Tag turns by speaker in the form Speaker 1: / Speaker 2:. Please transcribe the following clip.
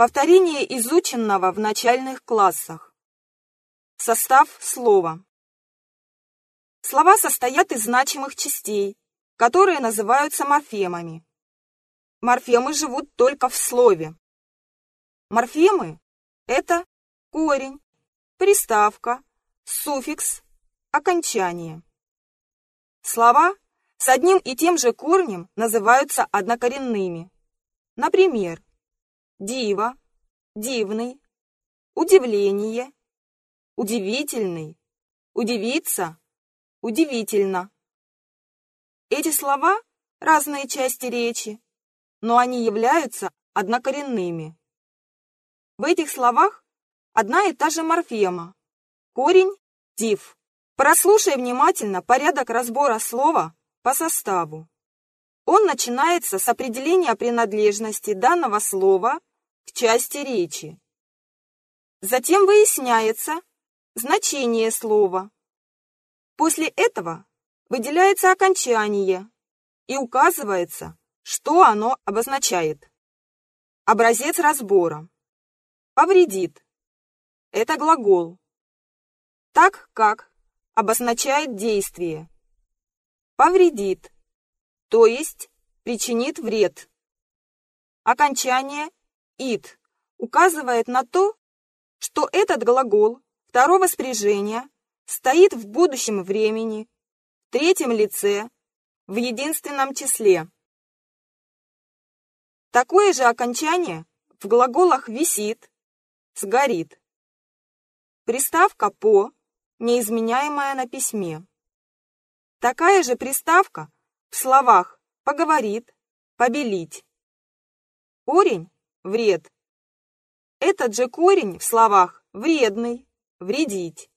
Speaker 1: Повторение изученного в начальных классах. Состав слова. Слова состоят из значимых частей, которые называются морфемами. Морфемы живут только в слове. Морфемы – это корень, приставка, суффикс, окончание. Слова с одним и тем же корнем называются однокоренными. Например, диво, дивный, удивление, удивительный, удивиться, удивительно. Эти слова – разные части речи, но они являются однокоренными. В этих словах одна и та же морфема, корень – див. Прослушай внимательно порядок разбора слова по составу. Он начинается с определения принадлежности данного слова в части речи. Затем выясняется значение слова. После этого выделяется окончание и указывается, что оно обозначает. Образец разбора. Повредит. Это глагол. Так как обозначает действие. Повредит, то есть причинит вред. Окончание «ит» указывает на то, что этот глагол второго спряжения стоит в будущем времени, в третьем лице, в единственном числе. Такое же окончание в глаголах «висит», «сгорит». Приставка «по» неизменяемая на письме. Такая же приставка в словах «поговорит», «побелить». Корень вред. Этот же корень в словах вредный, вредить.